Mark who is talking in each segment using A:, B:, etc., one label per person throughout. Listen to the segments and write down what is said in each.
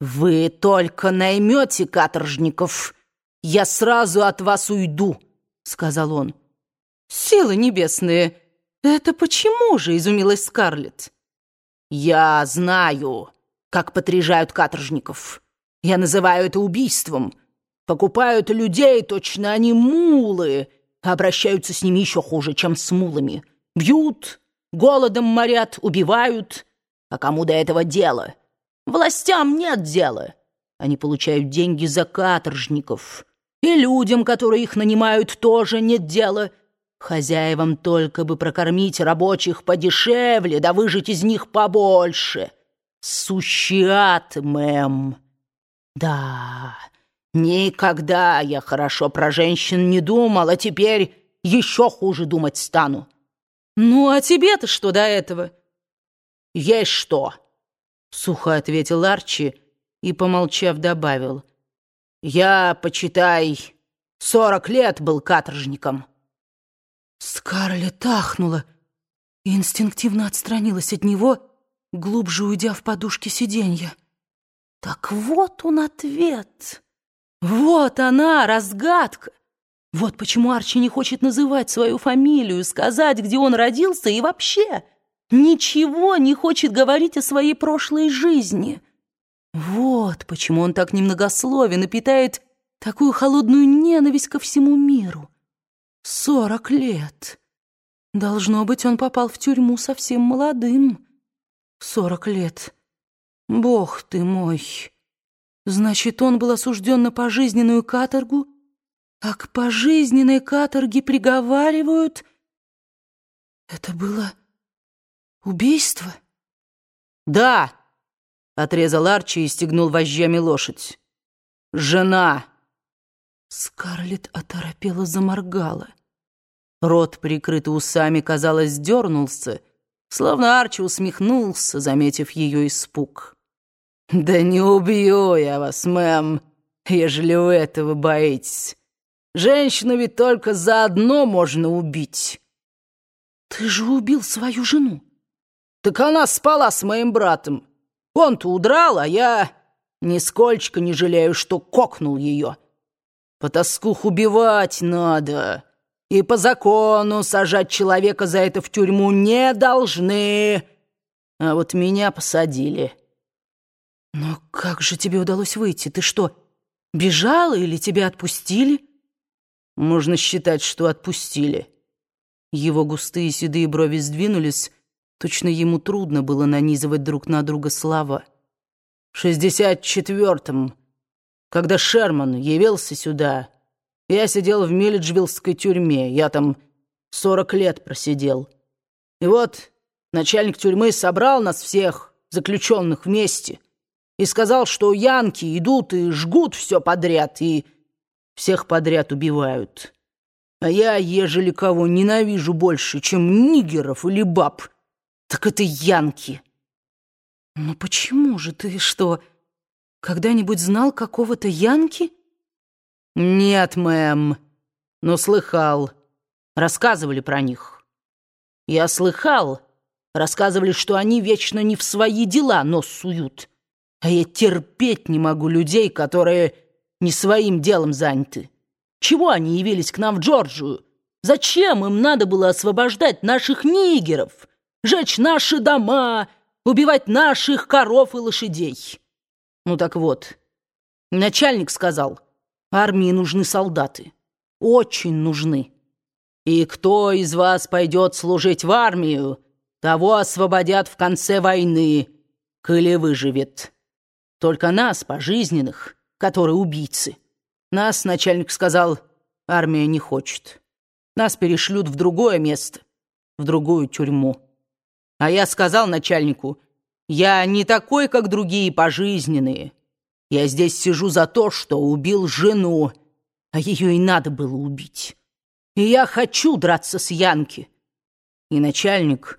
A: Вы только наймете каторжников, я сразу от вас уйду, сказал он.
B: Силы небесные, это почему же, изумилась Скарлетт.
A: Я знаю, как потряжают каторжников. Я называю это убийством. Покупают людей, точно они мулы, а обращаются с ними еще хуже, чем с мулами. Бьют, голодом морят, убивают. А кому до этого дело? Властям нет дела. Они получают деньги за каторжников. И людям, которые их нанимают, тоже нет дела. Хозяевам только бы прокормить рабочих подешевле, да выжить из них побольше. Сущий ад, мэм. Да, никогда я хорошо про женщин не думал, а теперь еще хуже думать стану.
B: Ну, а тебе-то что до этого?
A: Есть что, сухо ответил Арчи и, помолчав, добавил. Я, почитай, сорок лет был каторжником.
B: Скарлетт ахнула и инстинктивно отстранилась от него, глубже уйдя в подушки сиденья. Так вот он ответ. Вот она, разгадка. Вот почему Арчи не хочет называть свою фамилию, сказать, где он родился и вообще ничего не хочет говорить о своей прошлой жизни. Вот почему он так немногословен и питает такую холодную ненависть ко всему миру. Сорок лет. Должно быть, он попал в тюрьму совсем молодым. Сорок лет. Бог ты мой! Значит, он был осужден на пожизненную каторгу, а к пожизненной каторге приговаривают... Это было убийство?
A: Да, отрезал Арчи и стегнул вожжами лошадь. Жена.
B: Скарлетт оторопела, заморгала.
A: Рот, прикрытый усами, казалось, дернулся, словно Арчи усмехнулся, заметив ее испуг. «Да не убью я вас, мэм, ежели вы этого боитесь. Женщину ведь только заодно можно убить».
B: «Ты же убил свою жену».
A: «Так она спала с моим братом. Он-то удрал, а я нисколько не жалею, что кокнул ее. Потаскух убивать надо». И по закону сажать человека за это в тюрьму не должны. А вот меня посадили.
B: Но как же тебе удалось выйти? Ты что, бежала или тебя отпустили?
A: Можно считать, что отпустили. Его густые седые брови сдвинулись. Точно ему трудно было нанизывать друг на друга слова. В шестьдесят четвертом, когда Шерман явился сюда, я сидел в Милледжвиллской тюрьме. Я там сорок лет просидел. И вот начальник тюрьмы собрал нас всех, заключенных вместе, и сказал, что янки идут и жгут все подряд, и всех подряд убивают. А я, ежели кого ненавижу больше, чем нигеров или баб, так это янки.
B: Но почему же ты что, когда-нибудь знал какого-то янки?
A: «Нет, мэм, но слыхал. Рассказывали про них». «Я слыхал. Рассказывали, что они вечно не в свои дела нос суют. А я терпеть не могу людей, которые не своим делом заняты. Чего они явились к нам в Джорджию? Зачем им надо было освобождать наших нигеров, жечь наши дома, убивать наших коров и лошадей?» Ну так вот, начальник сказал — Армии нужны солдаты. Очень нужны. И кто из вас пойдет служить в армию, того освободят в конце войны, коли выживет. Только нас, пожизненных, которые убийцы. Нас, начальник сказал, армия не хочет. Нас перешлют в другое место, в другую тюрьму. А я сказал начальнику, я не такой, как другие пожизненные. Я здесь сижу за то, что убил жену, а ее и надо было убить. И я хочу драться с Янки. И начальник,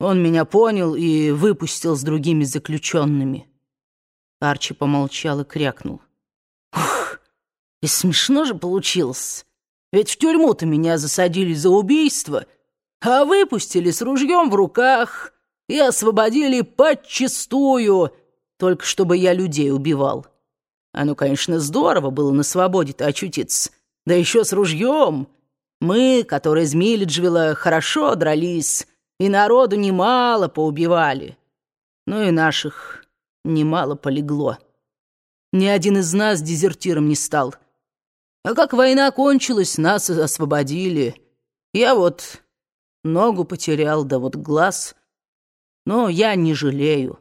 A: он меня понял и выпустил с другими заключенными. Арчи помолчал и крякнул. Ух, и смешно же получилось. Ведь в тюрьму-то меня засадили за убийство, а выпустили с ружьем в руках и освободили подчистую, только чтобы я людей убивал. Оно, конечно, здорово было на свободе-то очутиться, да еще с ружьем. Мы, которые из Милледжвилла, хорошо дрались, и народу немало поубивали. Ну и наших немало полегло. Ни один из нас дезертиром не стал. А как война кончилась, нас освободили. Я вот ногу потерял, да вот глаз. Но я не жалею.